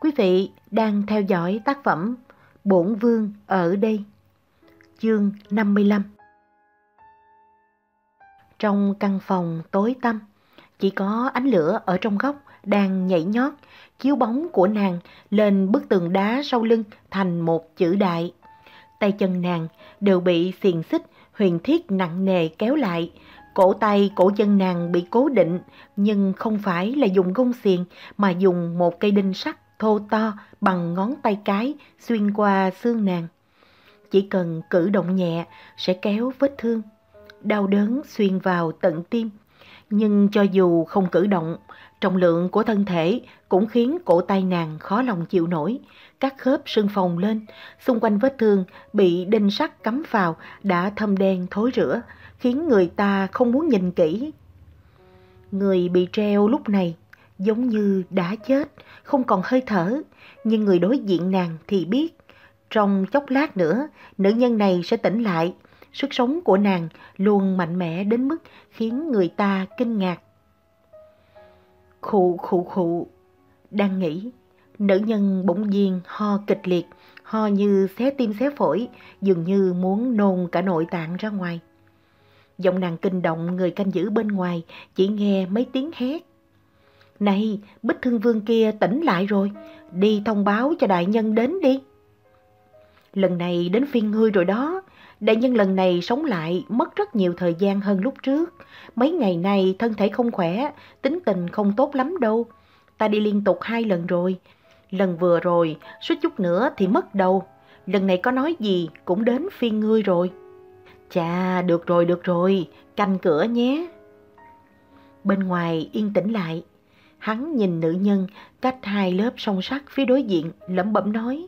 Quý vị đang theo dõi tác phẩm Bổn Vương ở đây. Chương 55 Trong căn phòng tối tăm, chỉ có ánh lửa ở trong góc đang nhảy nhót, chiếu bóng của nàng lên bức tường đá sau lưng thành một chữ đại. Tay chân nàng đều bị xiềng xích huyền thiết nặng nề kéo lại, cổ tay cổ chân nàng bị cố định nhưng không phải là dùng gông xiềng mà dùng một cây đinh sắt thô to bằng ngón tay cái xuyên qua xương nàng. Chỉ cần cử động nhẹ sẽ kéo vết thương. Đau đớn xuyên vào tận tim. Nhưng cho dù không cử động, trọng lượng của thân thể cũng khiến cổ tay nàng khó lòng chịu nổi. Các khớp sưng phồng lên, xung quanh vết thương bị đinh sắt cắm vào đã thâm đen thối rữa, khiến người ta không muốn nhìn kỹ. Người bị treo lúc này giống như đã chết, không còn hơi thở, nhưng người đối diện nàng thì biết. Trong chốc lát nữa, nữ nhân này sẽ tỉnh lại. Sức sống của nàng luôn mạnh mẽ đến mức khiến người ta kinh ngạc. Khụ khụ khụ, đang nghĩ, nữ nhân bỗng nhiên ho kịch liệt, ho như xé tim xé phổi, dường như muốn nôn cả nội tạng ra ngoài. Giọng nàng kinh động người canh giữ bên ngoài, chỉ nghe mấy tiếng hét. Này, bích thương vương kia tỉnh lại rồi, đi thông báo cho đại nhân đến đi. Lần này đến phiên ngươi rồi đó, đại nhân lần này sống lại mất rất nhiều thời gian hơn lúc trước. Mấy ngày nay thân thể không khỏe, tính tình không tốt lắm đâu. Ta đi liên tục hai lần rồi. Lần vừa rồi, suýt chút nữa thì mất đầu. Lần này có nói gì cũng đến phiên ngươi rồi. Chà, được rồi, được rồi, canh cửa nhé. Bên ngoài yên tĩnh lại, Hắn nhìn nữ nhân cách hai lớp song sắt phía đối diện, lẩm bẩm nói.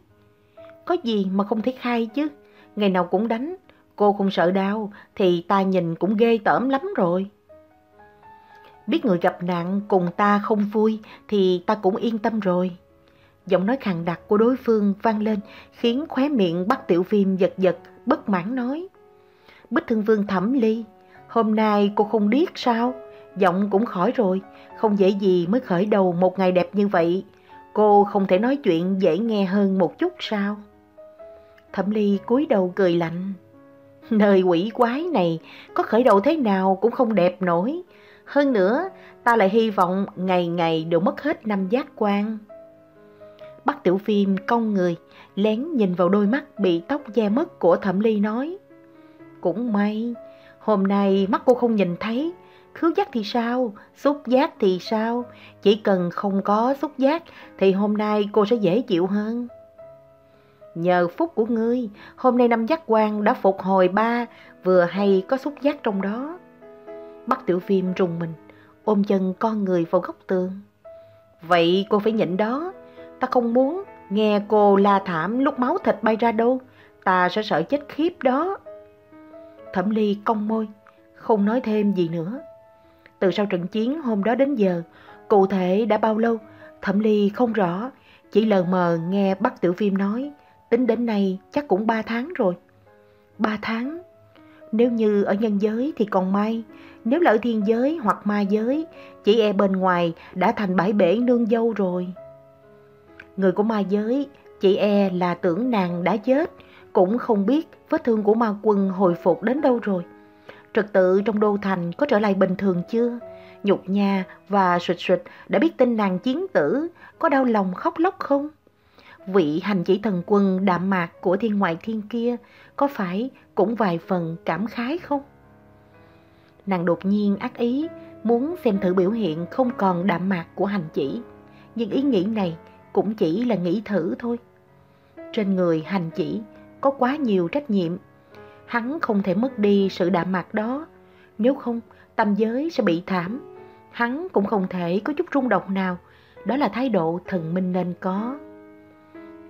Có gì mà không thấy khai chứ, ngày nào cũng đánh, cô không sợ đau thì ta nhìn cũng ghê tởm lắm rồi. Biết người gặp nạn cùng ta không vui thì ta cũng yên tâm rồi. Giọng nói khàn đặc của đối phương vang lên khiến khóe miệng bắt tiểu viêm giật giật, bất mãn nói. Bích thương vương thẩm ly, hôm nay cô không điếc sao? Giọng cũng khỏi rồi, không dễ gì mới khởi đầu một ngày đẹp như vậy. Cô không thể nói chuyện dễ nghe hơn một chút sao? Thẩm Ly cúi đầu cười lạnh. Nơi quỷ quái này có khởi đầu thế nào cũng không đẹp nổi. Hơn nữa, ta lại hy vọng ngày ngày đều mất hết năm giác quan. Bắt tiểu phim cong người, lén nhìn vào đôi mắt bị tóc che mất của Thẩm Ly nói. Cũng may, hôm nay mắt cô không nhìn thấy, Khứu giác thì sao? Xúc giác thì sao? Chỉ cần không có xúc giác thì hôm nay cô sẽ dễ chịu hơn. Nhờ phúc của ngươi, hôm nay năm giác quan đã phục hồi ba, vừa hay có xúc giác trong đó. Bắt tiểu phim rùng mình, ôm chân con người vào góc tường. Vậy cô phải nhịn đó, ta không muốn nghe cô la thảm lúc máu thịt bay ra đâu, ta sẽ sợ chết khiếp đó. Thẩm ly cong môi, không nói thêm gì nữa. Từ sau trận chiến hôm đó đến giờ, cụ thể đã bao lâu, Thẩm Ly không rõ, chỉ lờ mờ nghe bác Tiểu Phim nói, tính đến nay chắc cũng 3 tháng rồi. 3 tháng? Nếu như ở nhân giới thì còn may, nếu là ở thiên giới hoặc ma giới, chỉ e bên ngoài đã thành bãi bể nương dâu rồi. Người của ma giới, chị e là tưởng nàng đã chết, cũng không biết vết thương của ma quân hồi phục đến đâu rồi. Trật tự trong đô thành có trở lại bình thường chưa? Nhục nhà và sụt sụt đã biết tin nàng chiến tử, có đau lòng khóc lóc không? Vị hành chỉ thần quân đạm mạc của thiên ngoại thiên kia có phải cũng vài phần cảm khái không? Nàng đột nhiên ác ý, muốn xem thử biểu hiện không còn đạm mạc của hành chỉ. Nhưng ý nghĩ này cũng chỉ là nghĩ thử thôi. Trên người hành chỉ có quá nhiều trách nhiệm Hắn không thể mất đi sự đạm mạc đó, nếu không tâm giới sẽ bị thảm. Hắn cũng không thể có chút rung động nào, đó là thái độ thần minh nên có.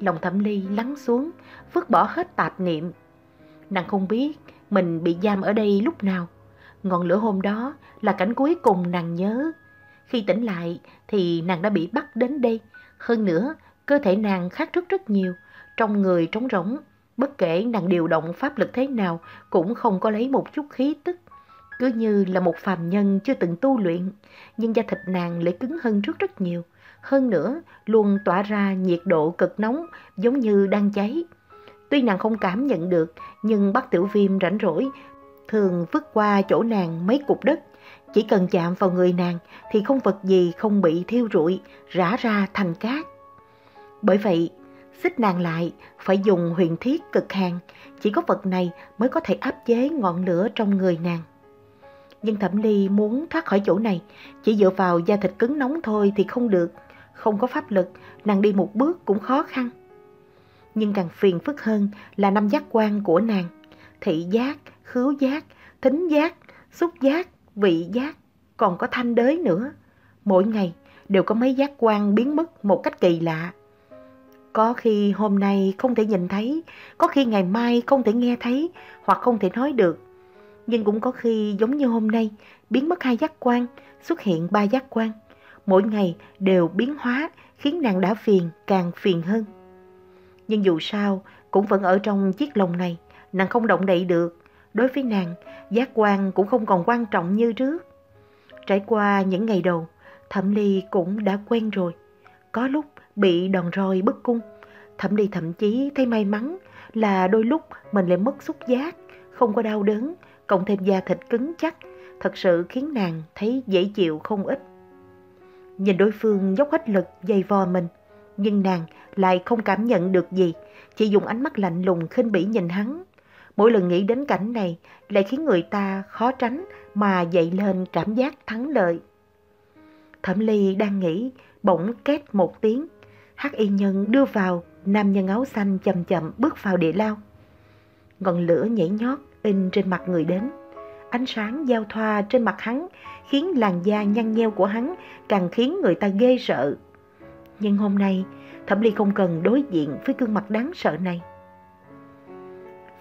Lòng thẩm ly lắng xuống, vứt bỏ hết tạp niệm. Nàng không biết mình bị giam ở đây lúc nào. Ngọn lửa hôm đó là cảnh cuối cùng nàng nhớ. Khi tỉnh lại thì nàng đã bị bắt đến đây. Hơn nữa, cơ thể nàng khác trước rất nhiều, trong người trống rỗng, Bất kể nàng điều động pháp lực thế nào cũng không có lấy một chút khí tức. Cứ như là một phàm nhân chưa từng tu luyện, nhưng da thịt nàng lại cứng hơn trước rất nhiều. Hơn nữa, luôn tỏa ra nhiệt độ cực nóng giống như đang cháy. Tuy nàng không cảm nhận được, nhưng bác tiểu viêm rảnh rỗi, thường vứt qua chỗ nàng mấy cục đất. Chỉ cần chạm vào người nàng thì không vật gì không bị thiêu rụi, rã ra thành cát. Bởi vậy, xích nàng lại phải dùng huyền thiết cực hàn, chỉ có vật này mới có thể áp chế ngọn lửa trong người nàng. Nhưng Thẩm Ly muốn thoát khỏi chỗ này, chỉ dựa vào da thịt cứng nóng thôi thì không được. Không có pháp lực, nàng đi một bước cũng khó khăn. Nhưng càng phiền phức hơn là năm giác quan của nàng. Thị giác, khứu giác, thính giác, xúc giác, vị giác, còn có thanh đới nữa. Mỗi ngày đều có mấy giác quan biến mất một cách kỳ lạ. Có khi hôm nay không thể nhìn thấy, có khi ngày mai không thể nghe thấy hoặc không thể nói được. Nhưng cũng có khi giống như hôm nay, biến mất hai giác quan, xuất hiện ba giác quan. Mỗi ngày đều biến hóa khiến nàng đã phiền càng phiền hơn. Nhưng dù sao cũng vẫn ở trong chiếc lồng này, nàng không động đậy được. Đối với nàng, giác quan cũng không còn quan trọng như trước. Trải qua những ngày đầu, Thẩm Ly cũng đã quen rồi. Có lúc bị đòn roi bức cung. thậm Ly thậm chí thấy may mắn là đôi lúc mình lại mất xúc giác, không có đau đớn, cộng thêm da thịt cứng chắc, thật sự khiến nàng thấy dễ chịu không ít. Nhìn đối phương dốc hết lực dày vò mình, nhưng nàng lại không cảm nhận được gì, chỉ dùng ánh mắt lạnh lùng khinh bỉ nhìn hắn. Mỗi lần nghĩ đến cảnh này lại khiến người ta khó tránh mà dậy lên cảm giác thắng lợi. Thẩm Ly đang nghĩ, bỗng két một tiếng, hắc y nhân đưa vào, nam nhân áo xanh chậm chậm bước vào địa lao. Ngọn lửa nhảy nhót in trên mặt người đến. Ánh sáng giao thoa trên mặt hắn khiến làn da nhăn nheo của hắn càng khiến người ta ghê sợ. Nhưng hôm nay, Thẩm Ly không cần đối diện với gương mặt đáng sợ này.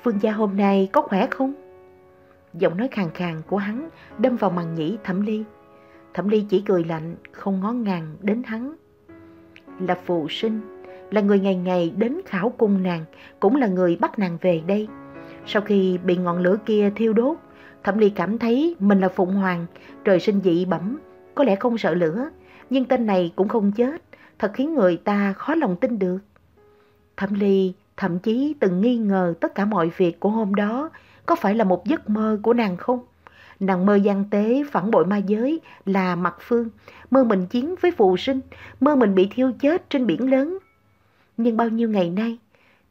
Phương gia hôm nay có khỏe không? Giọng nói khàn khàn của hắn đâm vào màn nhĩ Thẩm Ly. Thẩm Ly chỉ cười lạnh, không ngó ngàng đến hắn. Là phụ sinh, là người ngày ngày đến khảo cung nàng, cũng là người bắt nàng về đây. Sau khi bị ngọn lửa kia thiêu đốt, Thẩm Ly cảm thấy mình là Phụng Hoàng, trời sinh dị bẩm, có lẽ không sợ lửa, nhưng tên này cũng không chết, thật khiến người ta khó lòng tin được. Thẩm Ly thậm chí từng nghi ngờ tất cả mọi việc của hôm đó có phải là một giấc mơ của nàng không? Nàng mơ gian tế phản bội ma giới là mặt phương, mơ mình chiến với phù sinh, mơ mình bị thiêu chết trên biển lớn. Nhưng bao nhiêu ngày nay,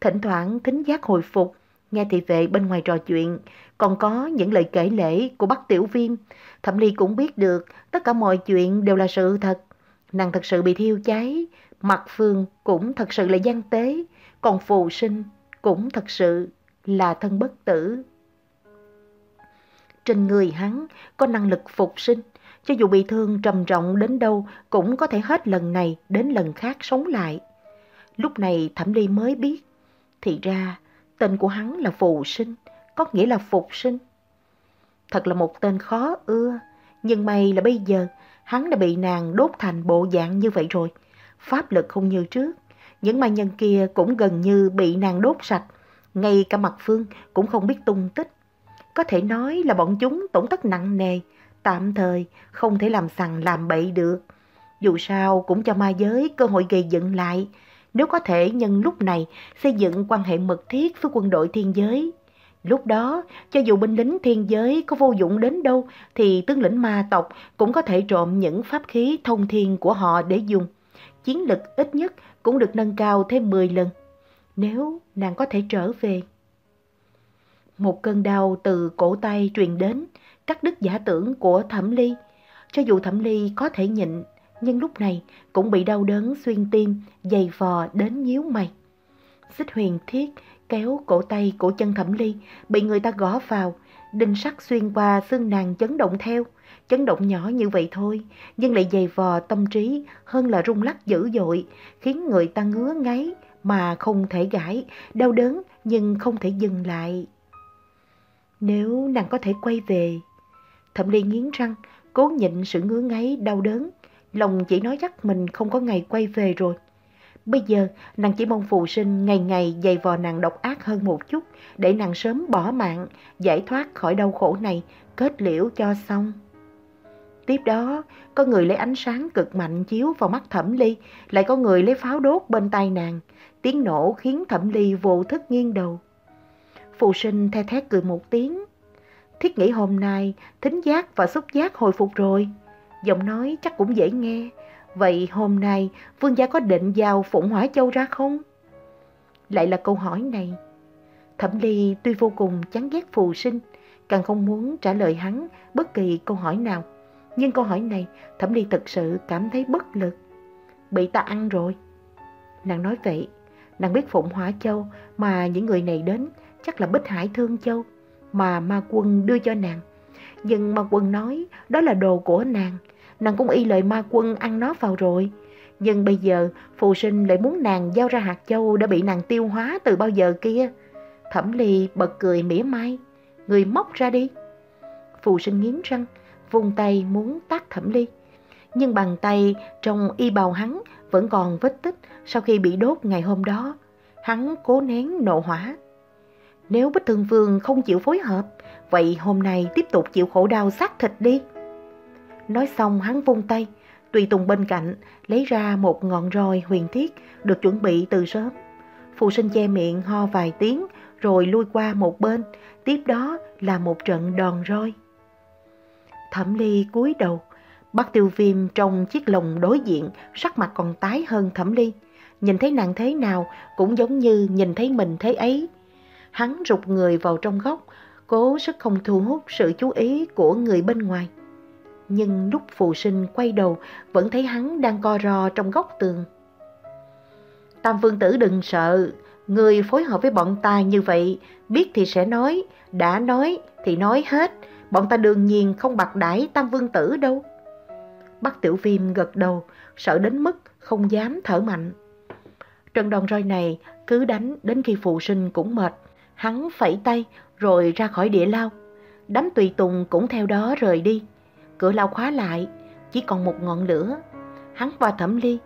thỉnh thoảng thính giác hồi phục, nghe thị vệ bên ngoài trò chuyện, còn có những lời kể lễ của bác Tiểu Viêm. Thẩm Ly cũng biết được tất cả mọi chuyện đều là sự thật. Nàng thật sự bị thiêu cháy, mặt phương cũng thật sự là gian tế, còn phù sinh cũng thật sự là thân bất tử. Trên người hắn có năng lực phục sinh, cho dù bị thương trầm trọng đến đâu cũng có thể hết lần này đến lần khác sống lại. Lúc này Thẩm Ly mới biết, thì ra tên của hắn là phù sinh, có nghĩa là phục sinh. Thật là một tên khó ưa, nhưng may là bây giờ hắn đã bị nàng đốt thành bộ dạng như vậy rồi. Pháp lực không như trước, những ma nhân kia cũng gần như bị nàng đốt sạch, ngay cả mặt phương cũng không biết tung tích. Có thể nói là bọn chúng tổn thất nặng nề, tạm thời không thể làm sằng làm bậy được. Dù sao cũng cho ma giới cơ hội gây dựng lại, nếu có thể nhân lúc này xây dựng quan hệ mật thiết với quân đội thiên giới. Lúc đó, cho dù binh lính thiên giới có vô dụng đến đâu, thì tướng lĩnh ma tộc cũng có thể trộm những pháp khí thông thiên của họ để dùng. Chiến lực ít nhất cũng được nâng cao thêm 10 lần. Nếu nàng có thể trở về. Một cơn đau từ cổ tay truyền đến, cắt đứt giả tưởng của Thẩm Ly. Cho dù Thẩm Ly có thể nhịn, nhưng lúc này cũng bị đau đớn xuyên tim, dày vò đến nhíu mày. Xích huyền thiết kéo cổ tay cổ chân Thẩm Ly, bị người ta gõ vào, đinh sắt xuyên qua xương nàng chấn động theo. Chấn động nhỏ như vậy thôi, nhưng lại dày vò tâm trí hơn là rung lắc dữ dội, khiến người ta ngứa ngáy mà không thể gãi, đau đớn nhưng không thể dừng lại. Nếu nàng có thể quay về, Thẩm Ly nghiến răng, cố nhịn sự ngứa ngáy đau đớn, lòng chỉ nói chắc mình không có ngày quay về rồi. Bây giờ, nàng chỉ mong phù sinh ngày ngày dày vò nàng độc ác hơn một chút, để nàng sớm bỏ mạng, giải thoát khỏi đau khổ này, kết liễu cho xong. Tiếp đó, có người lấy ánh sáng cực mạnh chiếu vào mắt thẩm ly, lại có người lấy pháo đốt bên tay nàng. Tiếng nổ khiến thẩm ly vô thức nghiêng đầu. Phù sinh the thét cười một tiếng. Thiết nghĩ hôm nay, thính giác và xúc giác hồi phục rồi. Giọng nói chắc cũng dễ nghe. Vậy hôm nay, vương gia có định giao Phụng Hỏa Châu ra không? Lại là câu hỏi này. Thẩm Ly tuy vô cùng chán ghét phù sinh, càng không muốn trả lời hắn bất kỳ câu hỏi nào. Nhưng câu hỏi này, Thẩm Ly thực sự cảm thấy bất lực. Bị ta ăn rồi. Nàng nói vậy, nàng biết Phụng Hỏa Châu mà những người này đến chắc là Bích Hải Thương Châu mà ma quân đưa cho nàng. Nhưng ma quân nói đó là đồ của nàng, nàng cũng y lời ma quân ăn nó vào rồi. Nhưng bây giờ phù sinh lại muốn nàng giao ra hạt châu đã bị nàng tiêu hóa từ bao giờ kia. Thẩm ly bật cười mỉa mai, người móc ra đi. Phù sinh nghiến răng, vung tay muốn tát thẩm ly. Nhưng bàn tay trong y bào hắn vẫn còn vết tích sau khi bị đốt ngày hôm đó. Hắn cố nén nộ hỏa. Nếu Bích Thương Vương không chịu phối hợp, vậy hôm nay tiếp tục chịu khổ đau xác thịt đi. Nói xong hắn vung tay, Tùy Tùng bên cạnh lấy ra một ngọn roi huyền thiết được chuẩn bị từ sớm. Phù sinh che miệng ho vài tiếng rồi lui qua một bên, tiếp đó là một trận đòn roi. Thẩm Ly cúi đầu, bắt tiêu viêm trong chiếc lồng đối diện, sắc mặt còn tái hơn Thẩm Ly. Nhìn thấy nàng thế nào cũng giống như nhìn thấy mình thế ấy. Hắn rụt người vào trong góc, cố sức không thu hút sự chú ý của người bên ngoài. Nhưng lúc phù sinh quay đầu vẫn thấy hắn đang co ro trong góc tường. Tam vương tử đừng sợ, người phối hợp với bọn ta như vậy, biết thì sẽ nói, đã nói thì nói hết, bọn ta đương nhiên không bạc đãi tam vương tử đâu. Bắc tiểu viêm gật đầu, sợ đến mức không dám thở mạnh. Trận đòn roi này cứ đánh đến khi phụ sinh cũng mệt, hắn phẩy tay rồi ra khỏi địa lao. Đám tùy tùng cũng theo đó rời đi. Cửa lao khóa lại, chỉ còn một ngọn lửa. Hắn qua thẩm ly,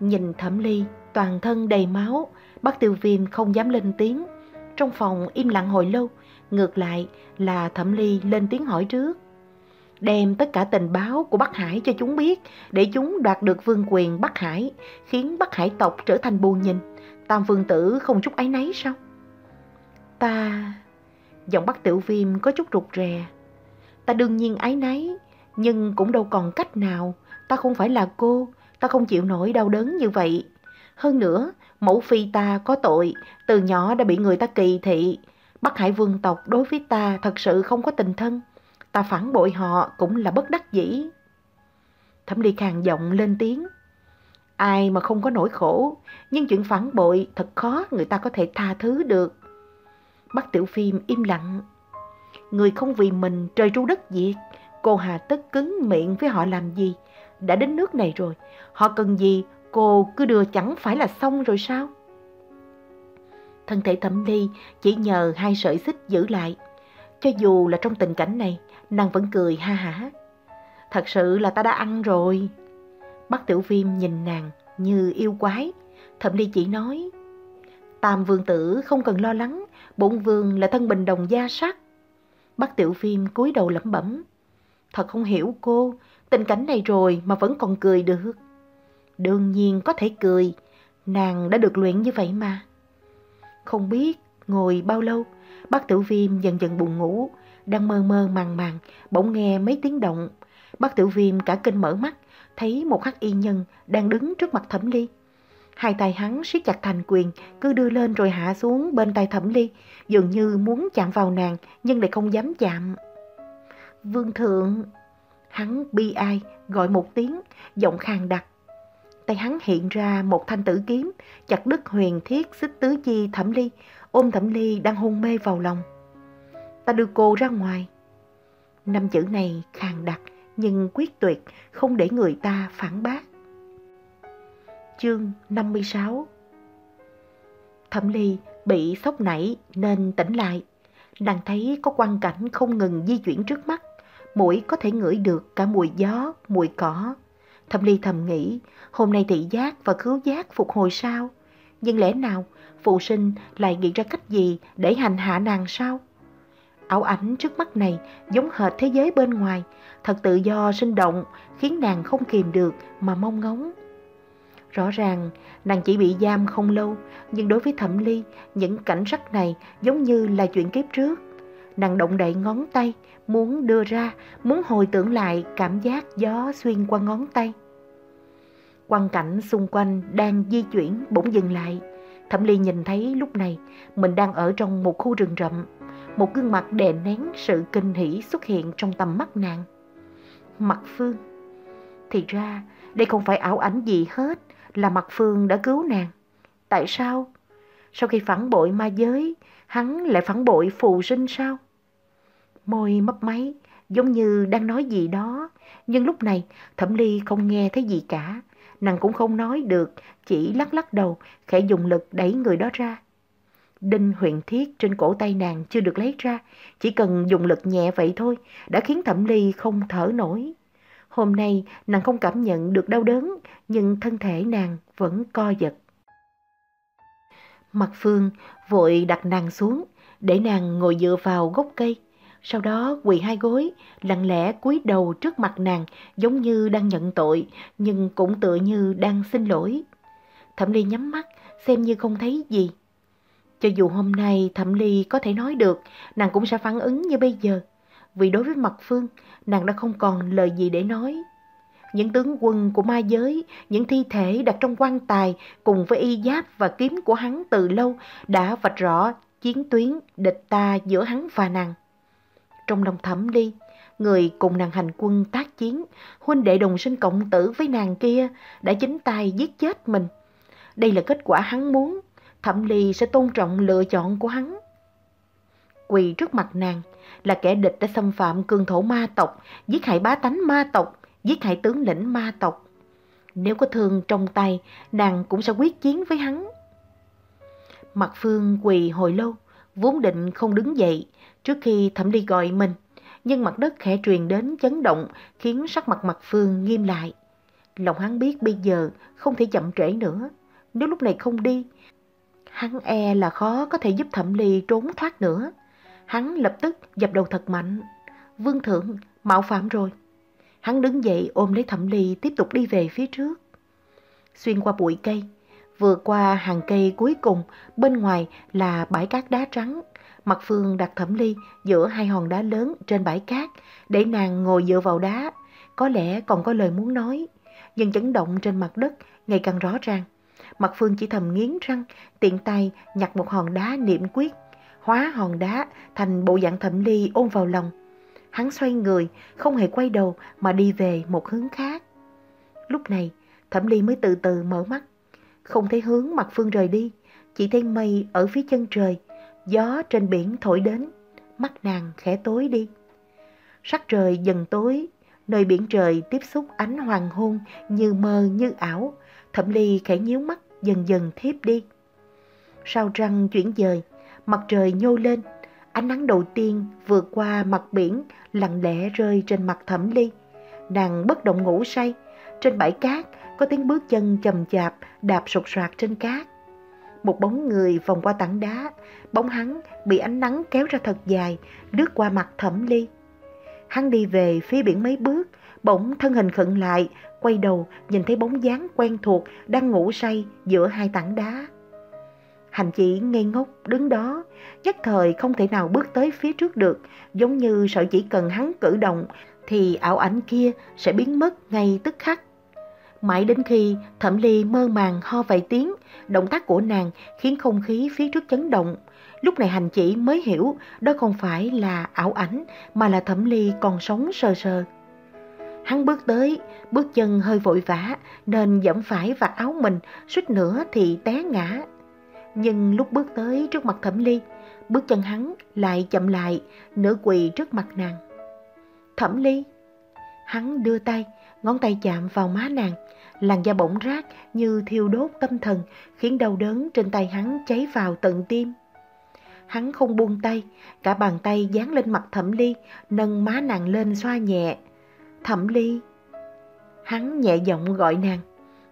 nhìn thẩm ly toàn thân đầy máu, bác tiêu viêm không dám lên tiếng. Trong phòng im lặng hồi lâu, ngược lại là thẩm ly lên tiếng hỏi trước. Đem tất cả tình báo của Bắc Hải cho chúng biết, để chúng đoạt được vương quyền Bắc Hải, khiến Bắc Hải tộc trở thành bù nhìn. Tam vương tử không chút áy náy sao? Ta... Giọng bắt Tiểu Viêm có chút rụt rè. Ta đương nhiên ái náy, nhưng cũng đâu còn cách nào. Ta không phải là cô, ta không chịu nổi đau đớn như vậy. Hơn nữa, mẫu phi ta có tội, từ nhỏ đã bị người ta kỳ thị. Bắc Hải vương tộc đối với ta thật sự không có tình thân. Ta phản bội họ cũng là bất đắc dĩ. Thẩm Ly khàn giọng lên tiếng. Ai mà không có nỗi khổ, nhưng chuyện phản bội thật khó người ta có thể tha thứ được. Bác Tiểu Phim im lặng. Người không vì mình trời tru đất diệt, cô hà tất cứng miệng với họ làm gì? Đã đến nước này rồi, họ cần gì cô cứ đưa chẳng phải là xong rồi sao? Thân thể thẩm ly chỉ nhờ hai sợi xích giữ lại. Cho dù là trong tình cảnh này, nàng vẫn cười ha hả. Thật sự là ta đã ăn rồi. Bác tiểu viêm nhìn nàng như yêu quái. Thẩm ly chỉ nói, Tam vương tử không cần lo lắng, bổn vương là thân bình đồng gia sắc. Bác tiểu viêm cúi đầu lẩm bẩm. Thật không hiểu cô, tình cảnh này rồi mà vẫn còn cười được. Đương nhiên có thể cười, nàng đã được luyện như vậy mà. Không biết ngồi bao lâu, bác tiểu viêm dần dần buồn ngủ, đang mơ mơ màng màng, bỗng nghe mấy tiếng động. Bác tiểu viêm cả kinh mở mắt, thấy một hắc y nhân đang đứng trước mặt thẩm ly. Hai tay hắn siết chặt thành quyền, cứ đưa lên rồi hạ xuống bên tay thẩm ly, dường như muốn chạm vào nàng, nhưng lại không dám chạm. Vương thượng, hắn bi ai, gọi một tiếng, giọng khàn đặc. Tay hắn hiện ra một thanh tử kiếm, chặt đứt huyền thiết xích tứ chi thẩm ly, ôm thẩm ly đang hôn mê vào lòng. Ta đưa cô ra ngoài. Năm chữ này khàn đặc, nhưng quyết tuyệt, không để người ta phản bác. Chương 56 Thẩm Ly bị sốc nảy nên tỉnh lại. Nàng thấy có quang cảnh không ngừng di chuyển trước mắt. Mũi có thể ngửi được cả mùi gió, mùi cỏ. Thẩm Ly thầm nghĩ, hôm nay thị giác và khứu giác phục hồi sao? Nhưng lẽ nào phụ sinh lại nghĩ ra cách gì để hành hạ nàng sao? Ảo ảnh trước mắt này giống hệt thế giới bên ngoài, thật tự do sinh động, khiến nàng không kìm được mà mong ngóng. Rõ ràng, nàng chỉ bị giam không lâu, nhưng đối với Thẩm Ly, những cảnh sắc này giống như là chuyện kiếp trước. Nàng động đậy ngón tay, muốn đưa ra, muốn hồi tưởng lại cảm giác gió xuyên qua ngón tay. quan cảnh xung quanh đang di chuyển bỗng dừng lại. Thẩm Ly nhìn thấy lúc này mình đang ở trong một khu rừng rậm. Một gương mặt đè nén sự kinh hỉ xuất hiện trong tầm mắt nàng. Mặt Phương. Thì ra đây không phải ảo ảnh gì hết, là Mặt Phương đã cứu nàng. Tại sao? Sau khi phản bội ma giới, hắn lại phản bội phù sinh sao? Môi mấp máy, giống như đang nói gì đó. Nhưng lúc này, Thẩm Ly không nghe thấy gì cả. Nàng cũng không nói được, chỉ lắc lắc đầu, khẽ dùng lực đẩy người đó ra. Đinh huyền thiết trên cổ tay nàng chưa được lấy ra, chỉ cần dùng lực nhẹ vậy thôi, đã khiến Thẩm Ly không thở nổi. Hôm nay nàng không cảm nhận được đau đớn, nhưng thân thể nàng vẫn co giật. Mặt Phương vội đặt nàng xuống, để nàng ngồi dựa vào gốc cây. Sau đó quỳ hai gối, lặng lẽ cúi đầu trước mặt nàng giống như đang nhận tội, nhưng cũng tựa như đang xin lỗi. Thẩm Ly nhắm mắt, xem như không thấy gì. Cho dù hôm nay Thẩm Ly có thể nói được, nàng cũng sẽ phản ứng như bây giờ. Vì đối với Mặt Phương, nàng đã không còn lời gì để nói. Những tướng quân của ma giới, những thi thể đặt trong quan tài cùng với y giáp và kiếm của hắn từ lâu đã vạch rõ chiến tuyến địch ta giữa hắn và nàng. Trong lòng thẩm ly, người cùng nàng hành quân tác chiến, huynh đệ đồng sinh cộng tử với nàng kia đã chính tay giết chết mình. Đây là kết quả hắn muốn, thẩm ly sẽ tôn trọng lựa chọn của hắn. Quỳ trước mặt nàng là kẻ địch đã xâm phạm cương thổ ma tộc, giết hại bá tánh ma tộc, giết hại tướng lĩnh ma tộc. Nếu có thương trong tay, nàng cũng sẽ quyết chiến với hắn. Mặt Phương quỳ hồi lâu, vốn định không đứng dậy trước khi Thẩm Ly gọi mình, nhưng mặt đất khẽ truyền đến chấn động khiến sắc mặt Mặt Phương nghiêm lại. Lòng hắn biết bây giờ không thể chậm trễ nữa, nếu lúc này không đi, hắn e là khó có thể giúp Thẩm Ly trốn thoát nữa. Hắn lập tức dập đầu thật mạnh. Vương thượng, mạo phạm rồi. Hắn đứng dậy ôm lấy Thẩm Ly tiếp tục đi về phía trước. Xuyên qua bụi cây, vừa qua hàng cây cuối cùng, bên ngoài là bãi cát đá trắng. Mặt Phương đặt Thẩm Ly giữa hai hòn đá lớn trên bãi cát để nàng ngồi dựa vào đá. Có lẽ còn có lời muốn nói, nhưng chấn động trên mặt đất ngày càng rõ ràng. Mặt Phương chỉ thầm nghiến răng, tiện tay nhặt một hòn đá niệm quyết, hóa hòn đá thành bộ dạng Thẩm Ly ôm vào lòng. Hắn xoay người, không hề quay đầu mà đi về một hướng khác. Lúc này, Thẩm Ly mới từ từ mở mắt. Không thấy hướng mặt Phương rời đi, chỉ thấy mây ở phía chân trời, gió trên biển thổi đến, mắt nàng khẽ tối đi. Sắc trời dần tối, nơi biển trời tiếp xúc ánh hoàng hôn như mơ như ảo, Thẩm Ly khẽ nhíu mắt dần dần thiếp đi. Sao trăng chuyển dời, mặt trời nhô lên, ánh nắng đầu tiên vượt qua mặt biển lặng lẽ rơi trên mặt Thẩm Ly. Nàng bất động ngủ say, trên bãi cát có tiếng bước chân chầm chạp đạp sột soạt trên cát. Một bóng người vòng qua tảng đá, bóng hắn bị ánh nắng kéo ra thật dài, lướt qua mặt Thẩm Ly. Hắn đi về phía biển mấy bước, bỗng thân hình khựng lại, quay đầu nhìn thấy bóng dáng quen thuộc đang ngủ say giữa hai tảng đá. Hành chỉ ngây ngốc đứng đó, nhất thời không thể nào bước tới phía trước được, giống như sợ chỉ cần hắn cử động thì ảo ảnh kia sẽ biến mất ngay tức khắc. Mãi đến khi Thẩm Ly mơ màng ho vài tiếng, động tác của nàng khiến không khí phía trước chấn động. Lúc này hành chỉ mới hiểu đó không phải là ảo ảnh mà là Thẩm Ly còn sống sờ sờ. Hắn bước tới, bước chân hơi vội vã nên dẫm phải vạt áo mình, suýt nữa thì té ngã. Nhưng lúc bước tới trước mặt Thẩm Ly, bước chân hắn lại chậm lại, nửa quỳ trước mặt nàng. Thẩm Ly! Hắn đưa tay, ngón tay chạm vào má nàng, làn da bỗng rát như thiêu đốt tâm thần, khiến đau đớn trên tay hắn cháy vào tận tim. Hắn không buông tay, cả bàn tay dán lên mặt Thẩm Ly, nâng má nàng lên xoa nhẹ. Thẩm Ly! Hắn nhẹ giọng gọi nàng,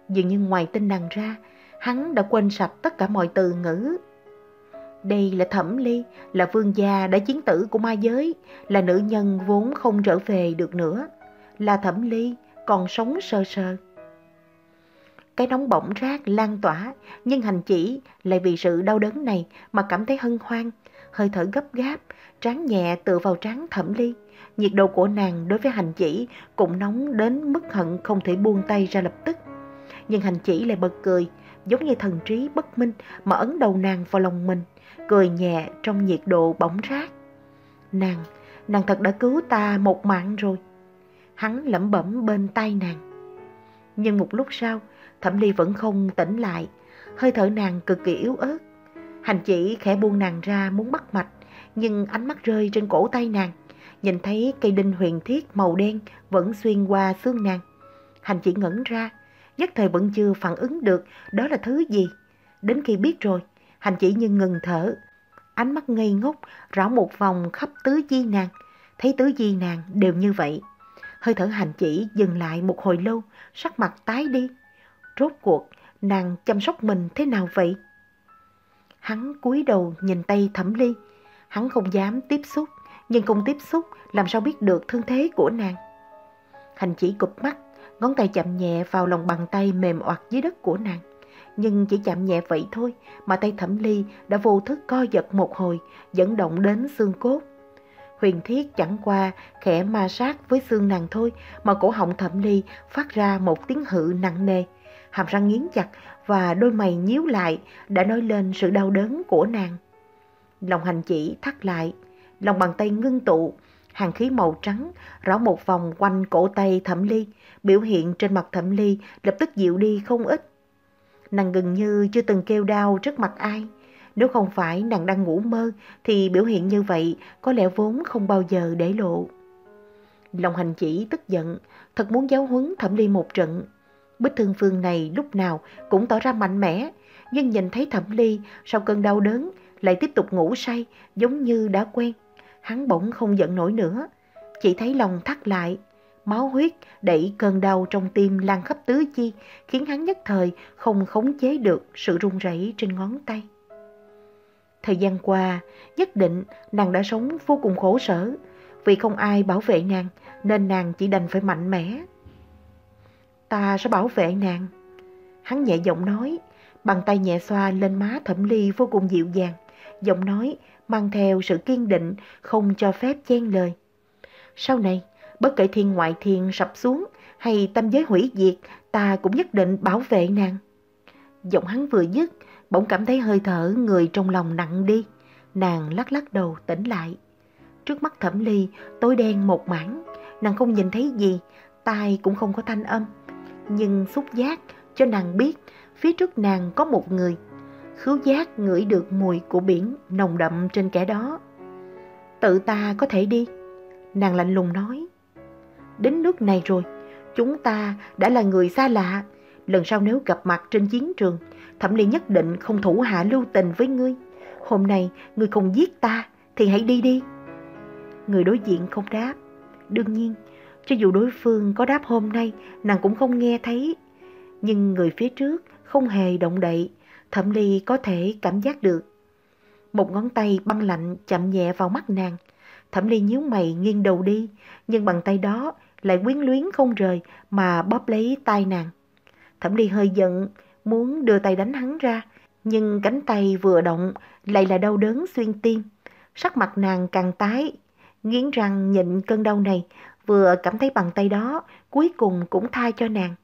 dường như ngoài tin nàng ra, hắn đã quên sạch tất cả mọi từ ngữ. Đây là Thẩm Ly, là vương gia đã chiến tử của ma giới, là nữ nhân vốn không trở về được nữa, là Thẩm Ly còn sống sơ sơ. Cái nóng bỏng rác lan tỏa, nhưng hành chỉ lại vì sự đau đớn này mà cảm thấy hân hoan, hơi thở gấp gáp, trán nhẹ tựa vào trán Thẩm Ly. Nhiệt độ của nàng đối với hành chỉ cũng nóng đến mức hận không thể buông tay ra lập tức. Nhưng hành chỉ lại bật cười, giống như thần trí bất minh mà ấn đầu nàng vào lòng mình, cười nhẹ trong nhiệt độ bỏng rát. Nàng, nàng thật đã cứu ta một mạng rồi. Hắn lẩm bẩm bên tay nàng. Nhưng một lúc sau, Thẩm Ly vẫn không tỉnh lại, hơi thở nàng cực kỳ yếu ớt. Hành chỉ khẽ buông nàng ra muốn bắt mạch, nhưng ánh mắt rơi trên cổ tay nàng, nhìn thấy cây đinh huyền thiết màu đen vẫn xuyên qua xương nàng. Hành chỉ ngẩn ra, nhất thời vẫn chưa phản ứng được đó là thứ gì. Đến khi biết rồi, hành chỉ như ngừng thở. Ánh mắt ngây ngốc, rõ một vòng khắp tứ di nàng. Thấy tứ di nàng đều như vậy. Hơi thở hành chỉ dừng lại một hồi lâu, sắc mặt tái đi. Rốt cuộc, nàng chăm sóc mình thế nào vậy? Hắn cúi đầu nhìn tay thẩm ly. Hắn không dám tiếp xúc, nhưng không tiếp xúc làm sao biết được thương thế của nàng. Hành chỉ cụp mắt, ngón tay chạm nhẹ vào lòng bàn tay mềm oặt dưới đất của nàng. Nhưng chỉ chạm nhẹ vậy thôi mà tay thẩm ly đã vô thức co giật một hồi, dẫn động đến xương cốt. Huyền thiết chẳng qua khẽ ma sát với xương nàng thôi mà cổ họng thẩm ly phát ra một tiếng hự nặng nề. Hàm răng nghiến chặt và đôi mày nhíu lại đã nói lên sự đau đớn của nàng. Lòng hành chỉ thắt lại, lòng bàn tay ngưng tụ, hàng khí màu trắng rõ một vòng quanh cổ tay thẩm ly, biểu hiện trên mặt thẩm ly lập tức dịu đi không ít. Nàng gần như chưa từng kêu đau trước mặt ai. Nếu không phải nàng đang ngủ mơ thì biểu hiện như vậy có lẽ vốn không bao giờ để lộ. Lòng hành chỉ tức giận, thật muốn giáo huấn thẩm ly một trận. Bích thương phương này lúc nào cũng tỏ ra mạnh mẽ, nhưng nhìn thấy thẩm ly sau cơn đau đớn lại tiếp tục ngủ say giống như đã quen. Hắn bỗng không giận nổi nữa, chỉ thấy lòng thắt lại, máu huyết đẩy cơn đau trong tim lan khắp tứ chi, khiến hắn nhất thời không khống chế được sự run rẩy trên ngón tay. Thời gian qua, nhất định nàng đã sống vô cùng khổ sở, vì không ai bảo vệ nàng nên nàng chỉ đành phải mạnh mẽ. Ta sẽ bảo vệ nàng. Hắn nhẹ giọng nói, bàn tay nhẹ xoa lên má thẩm ly vô cùng dịu dàng, giọng nói mang theo sự kiên định, không cho phép chen lời. Sau này, bất kể thiên ngoại thiên sập xuống hay tâm giới hủy diệt, ta cũng nhất định bảo vệ nàng. Giọng hắn vừa dứt, bỗng cảm thấy hơi thở người trong lòng nặng đi. Nàng lắc lắc đầu tỉnh lại. Trước mắt thẩm ly, tối đen một mảng, nàng không nhìn thấy gì, tai cũng không có thanh âm. Nhưng xúc giác cho nàng biết phía trước nàng có một người. Khứu giác ngửi được mùi của biển nồng đậm trên kẻ đó. Tự ta có thể đi. Nàng lạnh lùng nói. Đến nước này rồi, chúng ta đã là người xa lạ. Lần sau nếu gặp mặt trên chiến trường, Thẩm Ly nhất định không thủ hạ lưu tình với ngươi. Hôm nay ngươi không giết ta thì hãy đi đi. Người đối diện không đáp. Đương nhiên, cho dù đối phương có đáp hôm nay, nàng cũng không nghe thấy. Nhưng người phía trước không hề động đậy, Thẩm Ly có thể cảm giác được. Một ngón tay băng lạnh chạm nhẹ vào mắt nàng. Thẩm Ly nhíu mày nghiêng đầu đi, nhưng bàn tay đó lại quyến luyến không rời mà bóp lấy tay nàng. Thẩm Ly hơi giận, muốn đưa tay đánh hắn ra, nhưng cánh tay vừa động lại là đau đớn xuyên tim. Sắc mặt nàng càng tái, nghiến răng nhịn cơn đau này, vừa cảm thấy bàn tay đó cuối cùng cũng tha cho nàng.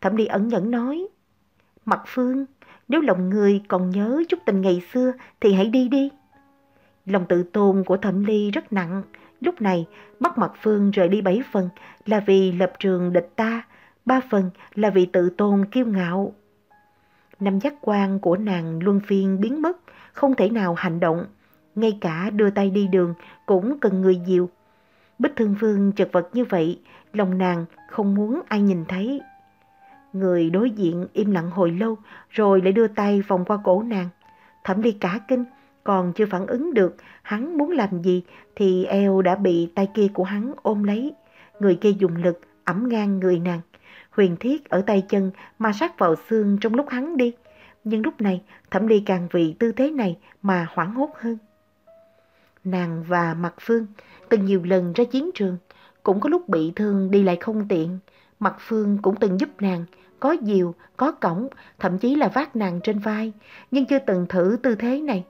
Thẩm Ly ẩn nhẫn nói, Mặt Phương, nếu lòng người còn nhớ chút tình ngày xưa thì hãy đi đi. Lòng tự tôn của Thẩm Ly rất nặng, lúc này bắt Mặt Phương rời đi bảy phần là vì lập trường địch ta, ba phần là vì tự tôn kiêu ngạo. Năm giác quan của nàng luân phiên biến mất, không thể nào hành động. Ngay cả đưa tay đi đường cũng cần người dìu. Bích Thương Phương chật vật như vậy, lòng nàng không muốn ai nhìn thấy. Người đối diện im lặng hồi lâu rồi lại đưa tay vòng qua cổ nàng. Thẩm ly cả kinh, còn chưa phản ứng được hắn muốn làm gì thì eo đã bị tay kia của hắn ôm lấy. Người kia dùng lực ẩm ngang người nàng. huyền thiết ở tay chân mà sát vào xương trong lúc hắn đi. Nhưng lúc này Thẩm Ly càng vì tư thế này mà hoảng hốt hơn. Nàng và Mạc Phương từng nhiều lần ra chiến trường, cũng có lúc bị thương đi lại không tiện. Mặt Phương cũng từng giúp nàng, có diều, có cổng, thậm chí là vác nàng trên vai, nhưng chưa từng thử tư thế này.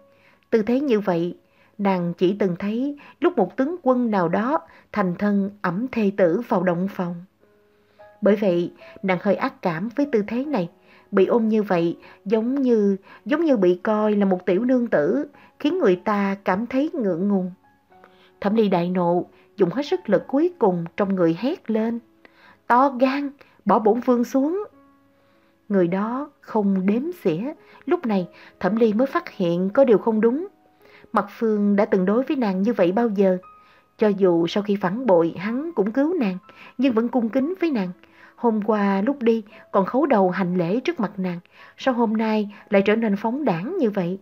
Tư thế như vậy, nàng chỉ từng thấy lúc một tướng quân nào đó thành thân ẩm thê tử vào động phòng. Bởi vậy, nàng hơi ác cảm với tư thế này. Bị ôm như vậy, giống như giống như bị coi là một tiểu nương tử, khiến người ta cảm thấy ngượng ngùng. Thẩm ly đại nộ, dùng hết sức lực cuối cùng trong người hét lên. To gan, bỏ bổn vương xuống. Người đó không đếm xỉa, lúc này Thẩm ly mới phát hiện có điều không đúng. Mặt Phương đã từng đối với nàng như vậy bao giờ? Cho dù sau khi phản bội hắn cũng cứu nàng, nhưng vẫn cung kính với nàng. Hôm qua lúc đi còn khấu đầu hành lễ trước mặt nàng, sao hôm nay lại trở nên phóng đảng như vậy?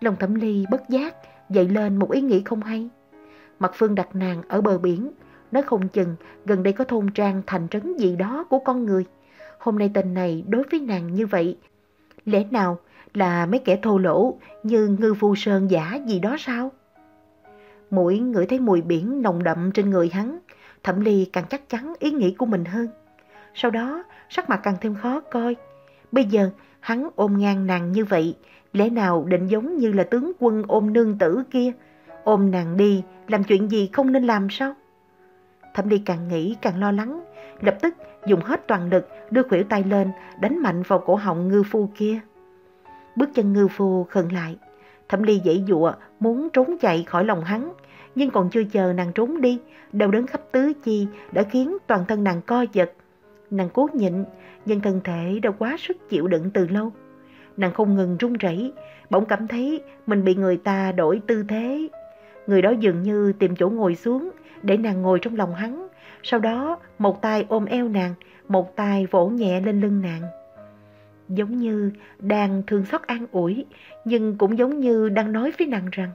Lòng thẩm ly bất giác, dậy lên một ý nghĩ không hay. Mặt Phương đặt nàng ở bờ biển, nói không chừng gần đây có thôn trang thành trấn gì đó của con người. Hôm nay tình này đối với nàng như vậy, lẽ nào là mấy kẻ thô lỗ như ngư phu sơn giả gì đó sao? Mũi ngửi thấy mùi biển nồng đậm trên người hắn, Thẩm Ly càng chắc chắn ý nghĩ của mình hơn. Sau đó, sắc mặt càng thêm khó coi. Bây giờ, hắn ôm ngang nàng như vậy, lẽ nào định giống như là tướng quân ôm nương tử kia, ôm nàng đi, làm chuyện gì không nên làm sao? Thẩm Ly càng nghĩ càng lo lắng, lập tức dùng hết toàn lực đưa khuỷu tay lên, đánh mạnh vào cổ họng ngư phu kia. Bước chân ngư phu khựng lại, Thẩm Ly dãy dụa muốn trốn chạy khỏi lòng hắn, nhưng còn chưa chờ nàng trốn đi, đau đớn khắp tứ chi đã khiến toàn thân nàng co giật. Nàng cố nhịn, nhưng thân thể đã quá sức chịu đựng từ lâu. Nàng không ngừng run rẩy, bỗng cảm thấy mình bị người ta đổi tư thế. Người đó dường như tìm chỗ ngồi xuống để nàng ngồi trong lòng hắn. Sau đó một tay ôm eo nàng, một tay vỗ nhẹ lên lưng nàng. Giống như đang thương xót an ủi, nhưng cũng giống như đang nói với nàng rằng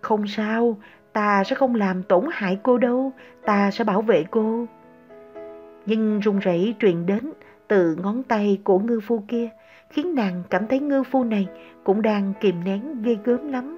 Không sao, ta sẽ không làm tổn hại cô đâu, ta sẽ bảo vệ cô. Nhưng run rẩy truyền đến từ ngón tay của ngư phu kia, khiến nàng cảm thấy ngư phu này cũng đang kìm nén ghê gớm lắm.